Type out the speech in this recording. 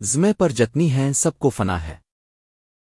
زمے پر جتنی ہیں سب کو فنا ہے۔